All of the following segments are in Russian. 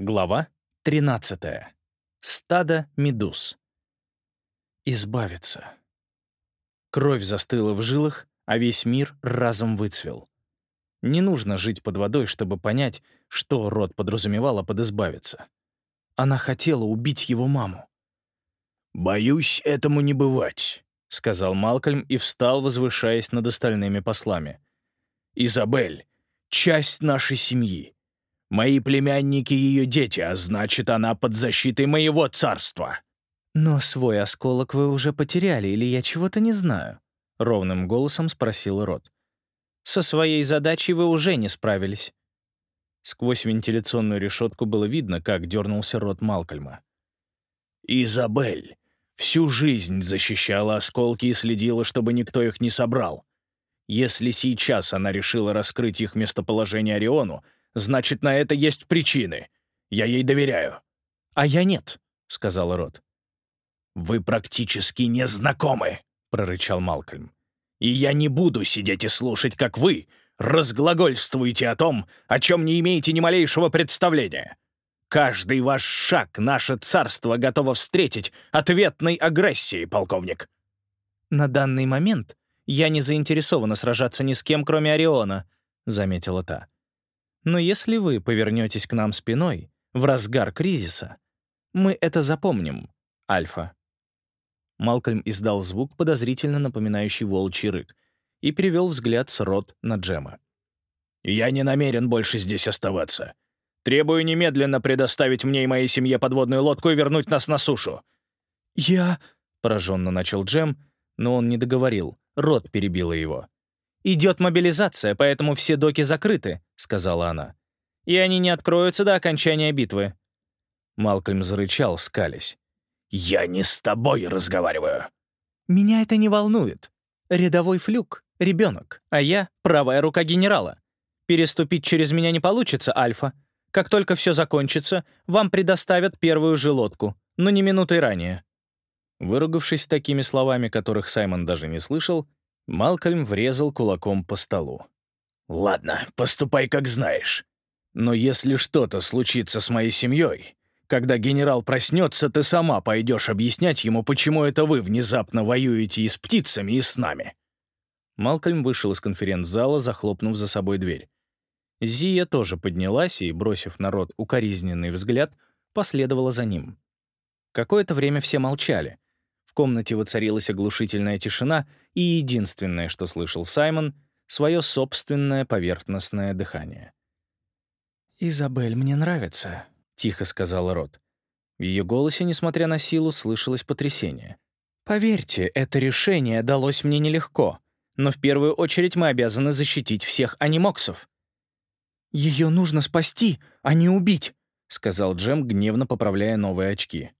Глава 13. Стадо медуз. Избавиться. Кровь застыла в жилах, а весь мир разом выцвел. Не нужно жить под водой, чтобы понять, что род подразумевала под избавиться. Она хотела убить его маму. «Боюсь, этому не бывать», — сказал Малкольм и встал, возвышаясь над остальными послами. «Изабель — часть нашей семьи. Мои племянники — ее дети, а значит, она под защитой моего царства». «Но свой осколок вы уже потеряли, или я чего-то не знаю?» — ровным голосом спросил Рот. «Со своей задачей вы уже не справились». Сквозь вентиляционную решетку было видно, как дернулся рот Малкольма. «Изабель всю жизнь защищала осколки и следила, чтобы никто их не собрал. Если сейчас она решила раскрыть их местоположение Ориону, значит, на это есть причины. Я ей доверяю». «А я нет», — сказал Рот. «Вы практически не знакомы», — прорычал Малкольм. «И я не буду сидеть и слушать, как вы разглагольствуете о том, о чем не имеете ни малейшего представления. Каждый ваш шаг наше царство готово встретить ответной агрессией, полковник». «На данный момент я не заинтересована сражаться ни с кем, кроме Ориона», — заметила та. «Но если вы повернетесь к нам спиной в разгар кризиса, мы это запомним, Альфа». Малкольм издал звук, подозрительно напоминающий волчий рык, и перевел взгляд с рот на Джема. «Я не намерен больше здесь оставаться. Требую немедленно предоставить мне и моей семье подводную лодку и вернуть нас на сушу». «Я...» — пораженно начал Джем, но он не договорил. Рот перебила его. «Идет мобилизация, поэтому все доки закрыты», — сказала она. «И они не откроются до окончания битвы». Малкольм зарычал, скались. «Я не с тобой разговариваю». «Меня это не волнует. Рядовой флюк, ребенок, а я — правая рука генерала. Переступить через меня не получится, Альфа. Как только все закончится, вам предоставят первую же лодку, но не минутой ранее». Выругавшись такими словами, которых Саймон даже не слышал, Малкольм врезал кулаком по столу. «Ладно, поступай как знаешь. Но если что-то случится с моей семьей, когда генерал проснется, ты сама пойдешь объяснять ему, почему это вы внезапно воюете и с птицами, и с нами». Малкольм вышел из конференц-зала, захлопнув за собой дверь. Зия тоже поднялась и, бросив народ укоризненный взгляд, последовала за ним. Какое-то время все молчали. Комнате воцарилась оглушительная тишина, и единственное, что слышал Саймон — свое собственное поверхностное дыхание. «Изабель мне нравится», — тихо сказала Рот. В ее голосе, несмотря на силу, слышалось потрясение. «Поверьте, это решение далось мне нелегко, но в первую очередь мы обязаны защитить всех анимоксов». «Ее нужно спасти, а не убить», — сказал Джем, гневно поправляя новые очки.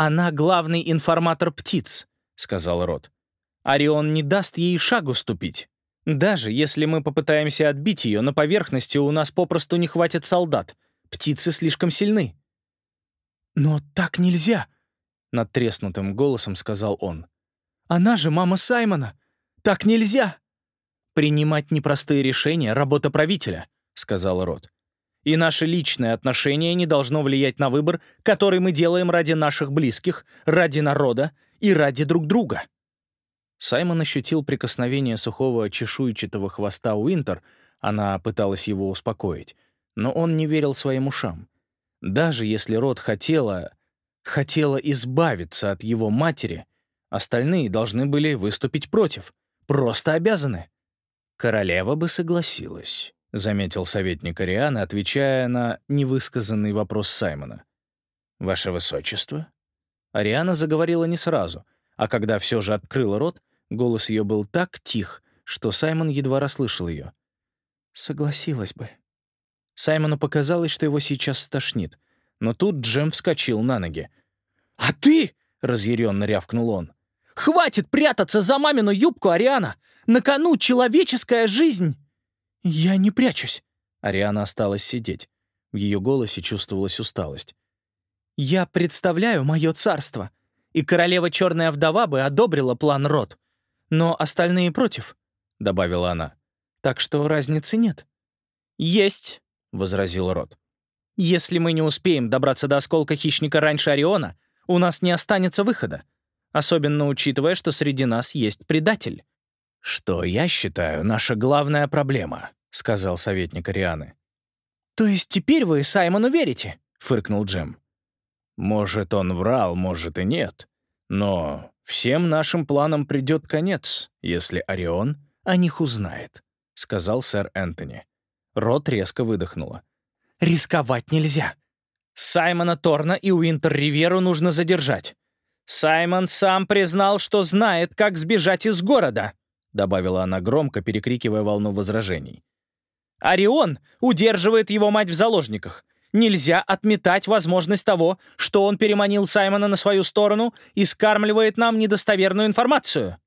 «Она главный информатор птиц», — сказал Рот. «Орион не даст ей шагу ступить. Даже если мы попытаемся отбить ее, на поверхности у нас попросту не хватит солдат. Птицы слишком сильны». «Но так нельзя», — надтреснутым голосом сказал он. «Она же мама Саймона. Так нельзя!» «Принимать непростые решения — работа правителя», сказал Рот. «И наше личное отношение не должно влиять на выбор, который мы делаем ради наших близких, ради народа и ради друг друга». Саймон ощутил прикосновение сухого чешуйчатого хвоста Уинтер, она пыталась его успокоить, но он не верил своим ушам. Даже если Рот хотела... хотела избавиться от его матери, остальные должны были выступить против. Просто обязаны. Королева бы согласилась. — заметил советник Ариана, отвечая на невысказанный вопрос Саймона. «Ваше Высочество?» Ариана заговорила не сразу, а когда все же открыла рот, голос ее был так тих, что Саймон едва расслышал ее. «Согласилась бы». Саймону показалось, что его сейчас стошнит, но тут Джем вскочил на ноги. «А ты?» — разъяренно рявкнул он. «Хватит прятаться за мамину юбку, Ариана! На кону человеческая жизнь!» «Я не прячусь!» Ариана осталась сидеть. В ее голосе чувствовалась усталость. «Я представляю мое царство, и королева Черная Вдова бы одобрила план Рот, но остальные против», — добавила она. «Так что разницы нет». «Есть», — возразил Рот. Если мы не успеем добраться до осколка хищника раньше Ориона, у нас не останется выхода, особенно учитывая, что среди нас есть предатель». «Что я считаю наша главная проблема», — сказал советник Арианы. «То есть теперь вы Саймону верите?» — фыркнул Джем. «Может, он врал, может и нет. Но всем нашим планам придет конец, если Орион о них узнает», — сказал сэр Энтони. Рот резко выдохнула. «Рисковать нельзя. Саймона Торна и Уинтер Риверу нужно задержать. Саймон сам признал, что знает, как сбежать из города», — добавила она громко, перекрикивая волну возражений. «Орион удерживает его мать в заложниках. Нельзя отметать возможность того, что он переманил Саймона на свою сторону и скармливает нам недостоверную информацию».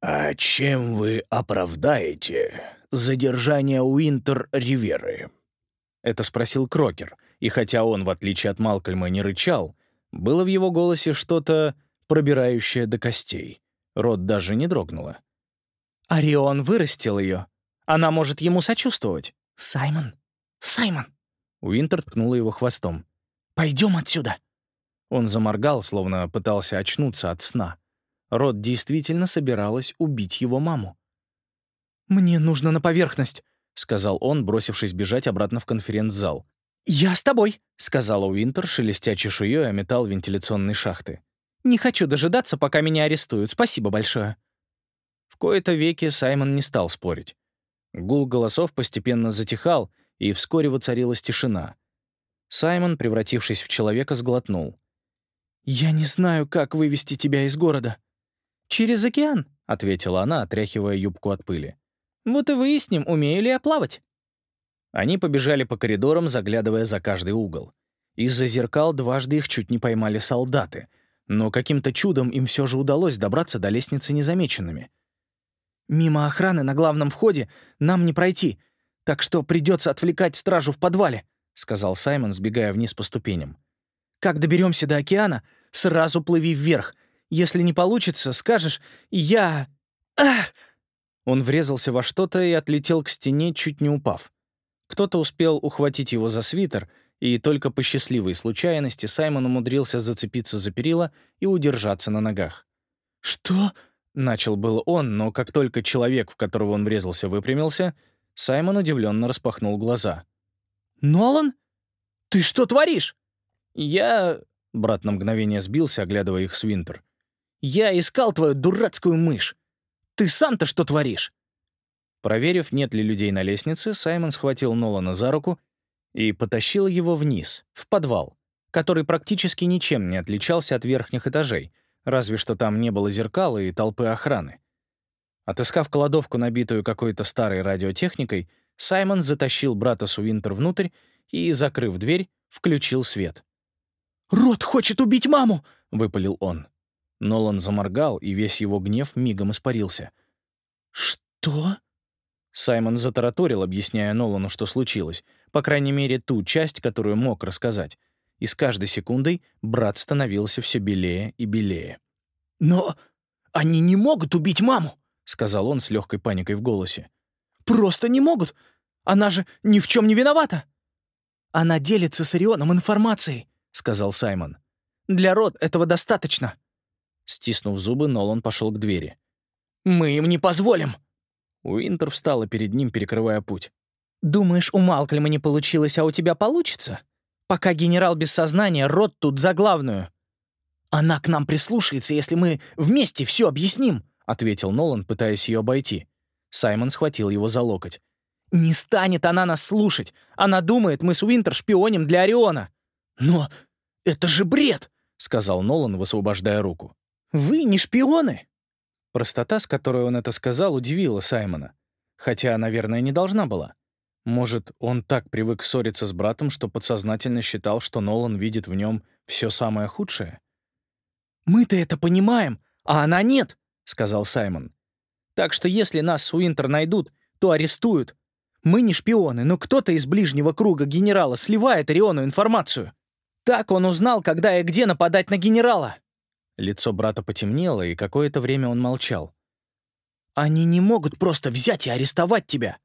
«А чем вы оправдаете задержание Уинтер Риверы?» Это спросил Крокер, и хотя он, в отличие от Малкольма, не рычал, было в его голосе что-то пробирающее до костей. Рот даже не дрогнула. «Орион вырастил ее. Она может ему сочувствовать. Саймон! Саймон!» Уинтер ткнула его хвостом. «Пойдем отсюда!» Он заморгал, словно пытался очнуться от сна. Рот действительно собиралась убить его маму. «Мне нужно на поверхность», — сказал он, бросившись бежать обратно в конференц-зал. «Я с тобой», — сказала Уинтер, шелестя чешуей о металл вентиляционной шахты. «Не хочу дожидаться, пока меня арестуют. Спасибо большое». В кои-то веки Саймон не стал спорить. Гул голосов постепенно затихал, и вскоре воцарилась тишина. Саймон, превратившись в человека, сглотнул. «Я не знаю, как вывести тебя из города». «Через океан», — ответила она, отряхивая юбку от пыли. «Вот и выясним, умею ли я плавать». Они побежали по коридорам, заглядывая за каждый угол. Из-за зеркал дважды их чуть не поймали солдаты, но каким-то чудом им все же удалось добраться до лестницы незамеченными. «Мимо охраны на главном входе нам не пройти так что придется отвлекать стражу в подвале», — сказал Саймон, сбегая вниз по ступеням. «Как доберемся до океана, сразу плыви вверх. Если не получится, скажешь «я...» Ах! Он врезался во что-то и отлетел к стене, чуть не упав. Кто-то успел ухватить его за свитер, и только по счастливой случайности Саймон умудрился зацепиться за перила и удержаться на ногах. «Что?» — начал был он, но как только человек, в которого он врезался, выпрямился — Саймон удивленно распахнул глаза. «Нолан? Ты что творишь?» «Я...» — брат на мгновение сбился, оглядывая их с Винтер. «Я искал твою дурацкую мышь. Ты сам-то что творишь?» Проверив, нет ли людей на лестнице, Саймон схватил Нолана за руку и потащил его вниз, в подвал, который практически ничем не отличался от верхних этажей, разве что там не было зеркала и толпы охраны. Отыскав кладовку, набитую какой-то старой радиотехникой, Саймон затащил брата Суинтер внутрь и, закрыв дверь, включил свет. «Рот хочет убить маму!» — выпалил он. Нолан заморгал, и весь его гнев мигом испарился. «Что?» Саймон затараторил, объясняя Нолану, что случилось, по крайней мере, ту часть, которую мог рассказать. И с каждой секундой брат становился все белее и белее. «Но они не могут убить маму!» — сказал он с легкой паникой в голосе. «Просто не могут! Она же ни в чем не виновата!» «Она делится с Орионом информацией», — сказал Саймон. «Для Род этого достаточно». Стиснув зубы, Нолан пошел к двери. «Мы им не позволим!» Уинтер встала перед ним, перекрывая путь. «Думаешь, у Малкольма не получилось, а у тебя получится? Пока генерал без сознания, Род тут за главную». «Она к нам прислушается, если мы вместе все объясним», ответил Нолан, пытаясь ее обойти. Саймон схватил его за локоть. «Не станет она нас слушать! Она думает, мы с Уинтер шпионим для Ориона!» «Но это же бред!» — сказал Нолан, высвобождая руку. «Вы не шпионы!» Простота, с которой он это сказал, удивила Саймона. Хотя, наверное, не должна была. Может, он так привык ссориться с братом, что подсознательно считал, что Нолан видит в нем все самое худшее? «Мы-то это понимаем, а она нет!» — сказал Саймон. «Так что если нас с Уинтер найдут, то арестуют. Мы не шпионы, но кто-то из ближнего круга генерала сливает Ориону информацию. Так он узнал, когда и где нападать на генерала». Лицо брата потемнело, и какое-то время он молчал. «Они не могут просто взять и арестовать тебя».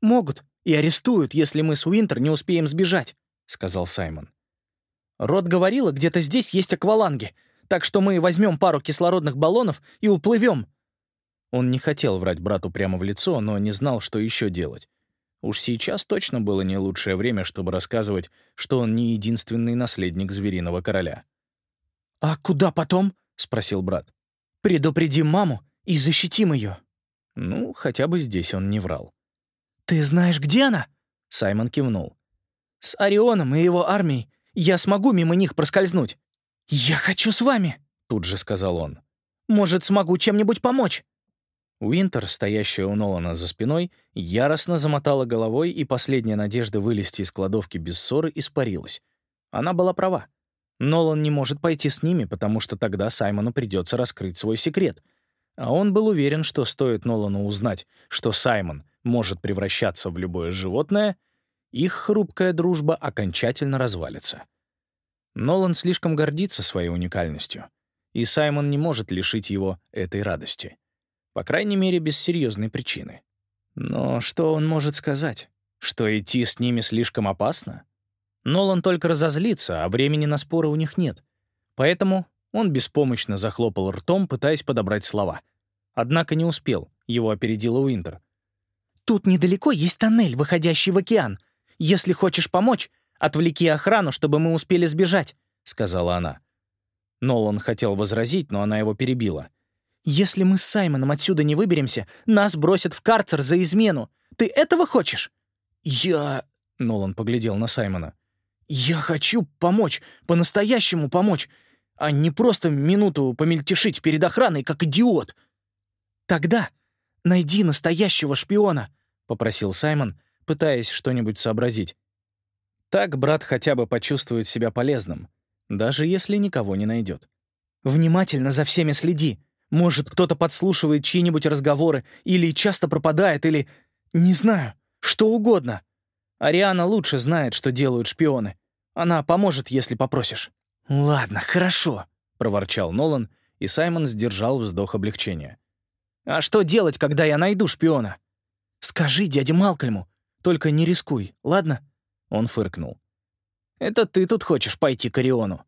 «Могут и арестуют, если мы с Уинтер не успеем сбежать», сказал Саймон. «Рот говорила, где-то здесь есть акваланги, так что мы возьмем пару кислородных баллонов и уплывем». Он не хотел врать брату прямо в лицо, но не знал, что еще делать. Уж сейчас точно было не лучшее время, чтобы рассказывать, что он не единственный наследник звериного короля. «А куда потом?» — спросил брат. «Предупредим маму и защитим ее». Ну, хотя бы здесь он не врал. «Ты знаешь, где она?» Саймон кивнул. «С Орионом и его армией я смогу мимо них проскользнуть. Я хочу с вами», — тут же сказал он. «Может, смогу чем-нибудь помочь?» Уинтер, стоящая у Нолана за спиной, яростно замотала головой, и последняя надежда вылезти из кладовки без ссоры испарилась. Она была права. Нолан не может пойти с ними, потому что тогда Саймону придется раскрыть свой секрет. А он был уверен, что стоит Нолану узнать, что Саймон может превращаться в любое животное, их хрупкая дружба окончательно развалится. Нолан слишком гордится своей уникальностью, и Саймон не может лишить его этой радости. По крайней мере, без серьезной причины. Но что он может сказать? Что идти с ними слишком опасно? Нолан только разозлится, а времени на споры у них нет. Поэтому он беспомощно захлопал ртом, пытаясь подобрать слова. Однако не успел, его опередила Уинтер. «Тут недалеко есть тоннель, выходящий в океан. Если хочешь помочь, отвлеки охрану, чтобы мы успели сбежать», — сказала она. Нолан хотел возразить, но она его перебила. Если мы с Саймоном отсюда не выберемся, нас бросят в карцер за измену. Ты этого хочешь?» «Я...» — Нолан поглядел на Саймона. «Я хочу помочь, по-настоящему помочь, а не просто минуту помельтешить перед охраной, как идиот». «Тогда найди настоящего шпиона», — попросил Саймон, пытаясь что-нибудь сообразить. Так брат хотя бы почувствует себя полезным, даже если никого не найдет. «Внимательно за всеми следи. Может, кто-то подслушивает чьи-нибудь разговоры, или часто пропадает, или... Не знаю, что угодно. Ариана лучше знает, что делают шпионы. Она поможет, если попросишь». «Ладно, хорошо», — проворчал Нолан, и Саймон сдержал вздох облегчения. «А что делать, когда я найду шпиона?» «Скажи дяде Малкольму, только не рискуй, ладно?» Он фыркнул. «Это ты тут хочешь пойти к Ориону?»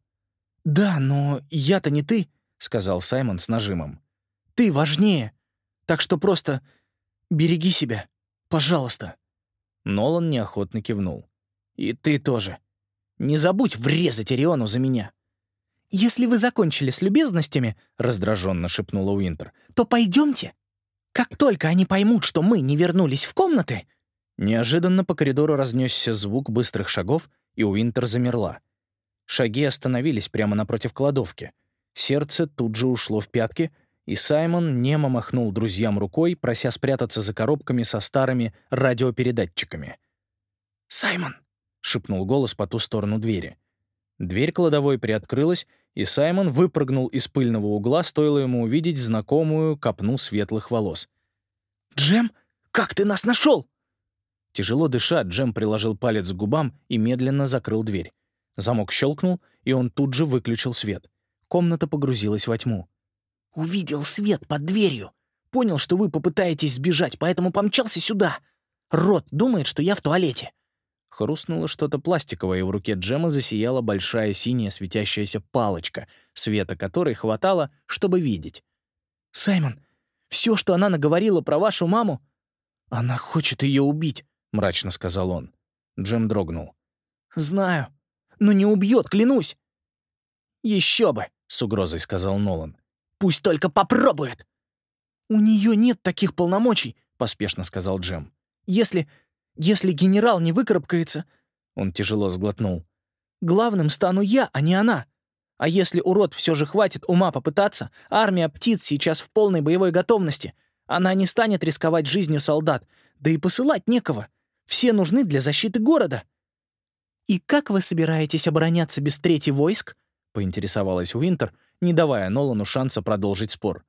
«Да, но я-то не ты», — сказал Саймон с нажимом. «Ты важнее. Так что просто береги себя. Пожалуйста». Нолан неохотно кивнул. «И ты тоже. Не забудь врезать Ориону за меня». «Если вы закончили с любезностями», — раздраженно шепнула Уинтер, «то пойдемте. Как только они поймут, что мы не вернулись в комнаты...» Неожиданно по коридору разнесся звук быстрых шагов, и Уинтер замерла. Шаги остановились прямо напротив кладовки. Сердце тут же ушло в пятки, и Саймон немо махнул друзьям рукой, прося спрятаться за коробками со старыми радиопередатчиками. «Саймон!» — шепнул голос по ту сторону двери. Дверь кладовой приоткрылась, и Саймон выпрыгнул из пыльного угла, стоило ему увидеть знакомую копну светлых волос. «Джем, как ты нас нашел?» Тяжело дыша, Джем приложил палец к губам и медленно закрыл дверь. Замок щелкнул, и он тут же выключил свет. Комната погрузилась во тьму. «Увидел свет под дверью. Понял, что вы попытаетесь сбежать, поэтому помчался сюда. Рот думает, что я в туалете». Хрустнуло что-то пластиковое, и в руке Джема засияла большая синяя светящаяся палочка, света которой хватало, чтобы видеть. «Саймон, все, что она наговорила про вашу маму...» «Она хочет ее убить», — мрачно сказал он. Джем дрогнул. «Знаю. Но не убьет, клянусь». «Еще бы», с угрозой сказал Нолан. «Пусть только попробует!» «У нее нет таких полномочий», — поспешно сказал Джем. «Если... если генерал не выкарабкается...» Он тяжело сглотнул. «Главным стану я, а не она. А если урод все же хватит ума попытаться, армия птиц сейчас в полной боевой готовности. Она не станет рисковать жизнью солдат, да и посылать некого. Все нужны для защиты города». «И как вы собираетесь обороняться без трети войск?» — поинтересовалась Уинтер, не давая Нолану шанса продолжить спор.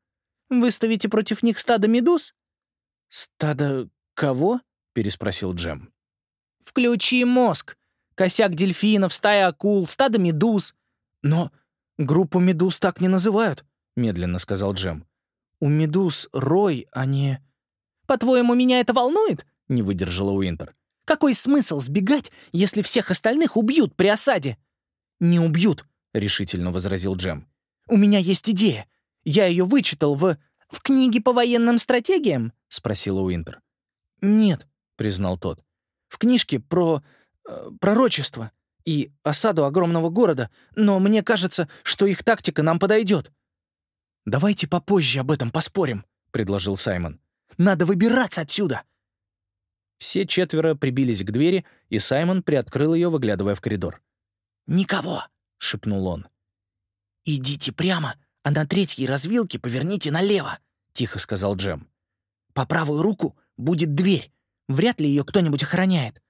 «Выставите против них стадо медуз?» «Стадо кого?» — переспросил Джем. «Включи мозг. Косяк дельфинов, стая акул, стадо медуз». «Но группу медуз так не называют», — медленно сказал Джем. «У медуз рой, а не...» «По-твоему, меня это волнует?» — не выдержала Уинтер. Какой смысл сбегать, если всех остальных убьют при осаде?» «Не убьют», — решительно возразил Джем. «У меня есть идея. Я ее вычитал в...» «В книге по военным стратегиям?» — спросила Уинтер. «Нет», — признал тот. «В книжке про... Э, пророчество и осаду огромного города, но мне кажется, что их тактика нам подойдет». «Давайте попозже об этом поспорим», — предложил Саймон. «Надо выбираться отсюда!» Все четверо прибились к двери, и Саймон приоткрыл ее, выглядывая в коридор. «Никого!» — шепнул он. «Идите прямо, а на третьей развилке поверните налево», — тихо сказал Джем. «По правую руку будет дверь. Вряд ли ее кто-нибудь охраняет».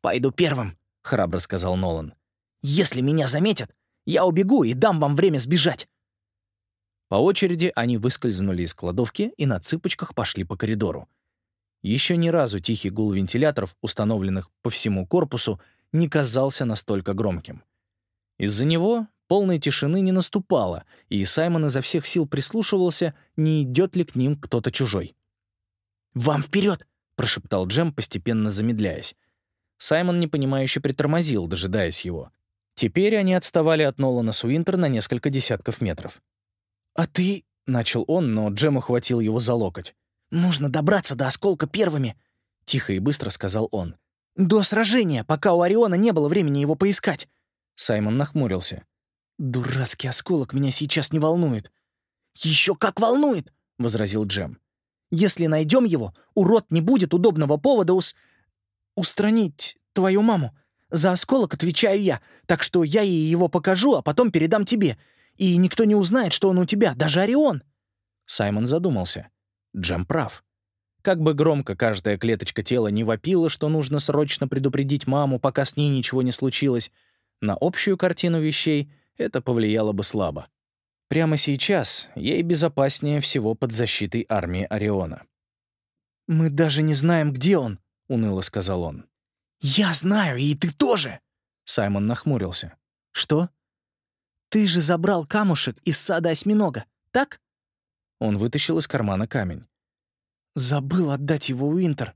«Пойду первым», — храбро сказал Нолан. «Если меня заметят, я убегу и дам вам время сбежать». По очереди они выскользнули из кладовки и на цыпочках пошли по коридору. Еще ни разу тихий гул вентиляторов, установленных по всему корпусу, не казался настолько громким. Из-за него полной тишины не наступало, и Саймон изо всех сил прислушивался, не идет ли к ним кто-то чужой. «Вам вперед!» — прошептал Джем, постепенно замедляясь. Саймон непонимающе притормозил, дожидаясь его. Теперь они отставали от Нолана Суинтер на несколько десятков метров. «А ты...» — начал он, но Джем ухватил его за локоть. «Нужно добраться до осколка первыми», — тихо и быстро сказал он. «До сражения, пока у Ориона не было времени его поискать». Саймон нахмурился. «Дурацкий осколок меня сейчас не волнует». «Еще как волнует!» — возразил Джем. «Если найдем его, урод не будет удобного повода ус... устранить твою маму. За осколок отвечаю я, так что я ей его покажу, а потом передам тебе. И никто не узнает, что он у тебя, даже Орион». Саймон задумался. Джем прав. Как бы громко каждая клеточка тела не вопила, что нужно срочно предупредить маму, пока с ней ничего не случилось, на общую картину вещей это повлияло бы слабо. Прямо сейчас ей безопаснее всего под защитой армии Ориона. «Мы даже не знаем, где он», — уныло сказал он. «Я знаю, и ты тоже!» Саймон нахмурился. «Что?» «Ты же забрал камушек из сада осьминога, так?» Он вытащил из кармана камень. «Забыл отдать его Уинтер.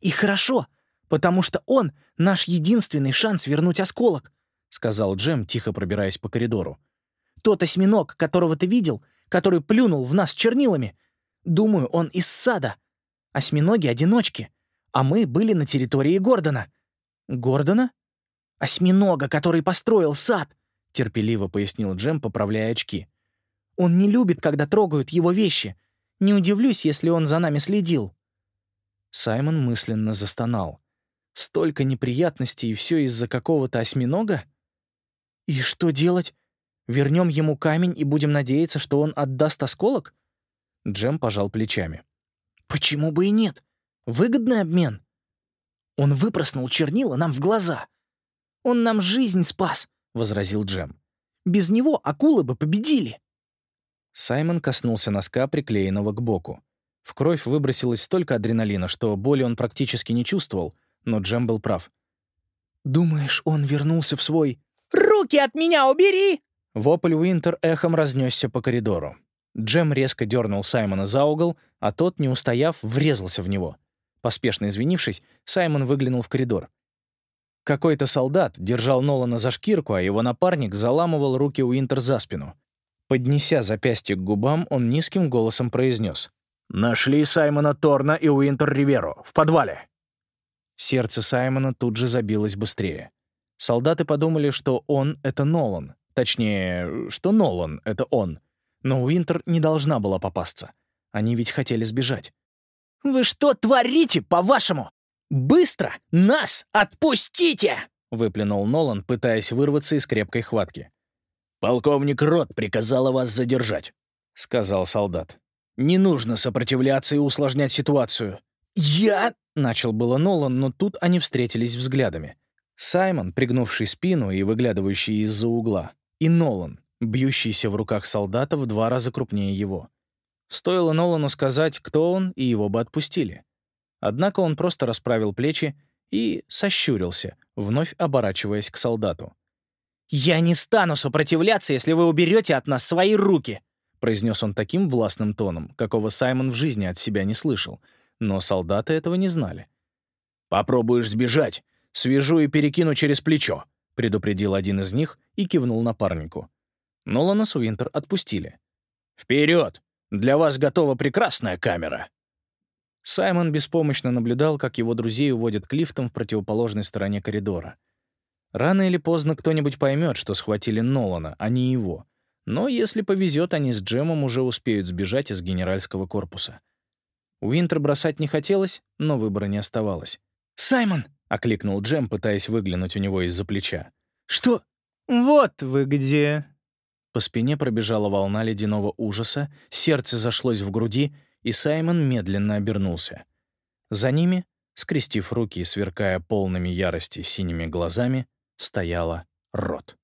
И хорошо, потому что он — наш единственный шанс вернуть осколок», — сказал Джем, тихо пробираясь по коридору. «Тот осьминог, которого ты видел, который плюнул в нас чернилами, думаю, он из сада. Осьминоги — одиночки, а мы были на территории Гордона». «Гордона?» «Осьминога, который построил сад», — терпеливо пояснил Джем, поправляя очки. Он не любит, когда трогают его вещи. Не удивлюсь, если он за нами следил». Саймон мысленно застонал. «Столько неприятностей, и все из-за какого-то осьминога?» «И что делать? Вернем ему камень и будем надеяться, что он отдаст осколок?» Джем пожал плечами. «Почему бы и нет? Выгодный обмен. Он выпроснул чернила нам в глаза. Он нам жизнь спас», — возразил Джем. «Без него акулы бы победили». Саймон коснулся носка, приклеенного к боку. В кровь выбросилось столько адреналина, что боли он практически не чувствовал, но Джем был прав. «Думаешь, он вернулся в свой...» «Руки от меня убери!» Вопль Уинтер эхом разнесся по коридору. Джем резко дернул Саймона за угол, а тот, не устояв, врезался в него. Поспешно извинившись, Саймон выглянул в коридор. Какой-то солдат держал Нолана за шкирку, а его напарник заламывал руки Уинтер за спину. Поднеся запястье к губам, он низким голосом произнес. «Нашли Саймона Торна и Уинтер Риверо. В подвале!» Сердце Саймона тут же забилось быстрее. Солдаты подумали, что он — это Нолан. Точнее, что Нолан — это он. Но Уинтер не должна была попасться. Они ведь хотели сбежать. «Вы что творите, по-вашему? Быстро нас отпустите!» — выплюнул Нолан, пытаясь вырваться из крепкой хватки. «Полковник Рот приказала вас задержать», — сказал солдат. «Не нужно сопротивляться и усложнять ситуацию». «Я...» — начал было Нолан, но тут они встретились взглядами. Саймон, пригнувший спину и выглядывающий из-за угла, и Нолан, бьющийся в руках солдата в два раза крупнее его. Стоило Нолану сказать, кто он, и его бы отпустили. Однако он просто расправил плечи и сощурился, вновь оборачиваясь к солдату. «Я не стану сопротивляться, если вы уберете от нас свои руки», произнес он таким властным тоном, какого Саймон в жизни от себя не слышал, но солдаты этого не знали. «Попробуешь сбежать, свяжу и перекину через плечо», — предупредил один из них и кивнул напарнику. Нолана с Уинтер отпустили. «Вперед! Для вас готова прекрасная камера!» Саймон беспомощно наблюдал, как его друзей уводят к лифтам в противоположной стороне коридора. Рано или поздно кто-нибудь поймет, что схватили Нолана, а не его. Но если повезет, они с Джемом уже успеют сбежать из генеральского корпуса. Уинтер бросать не хотелось, но выбора не оставалось. «Саймон!» — окликнул Джем, пытаясь выглянуть у него из-за плеча. «Что?» «Вот вы где!» По спине пробежала волна ледяного ужаса, сердце зашлось в груди, и Саймон медленно обернулся. За ними, скрестив руки и сверкая полными ярости синими глазами, стояла Рот.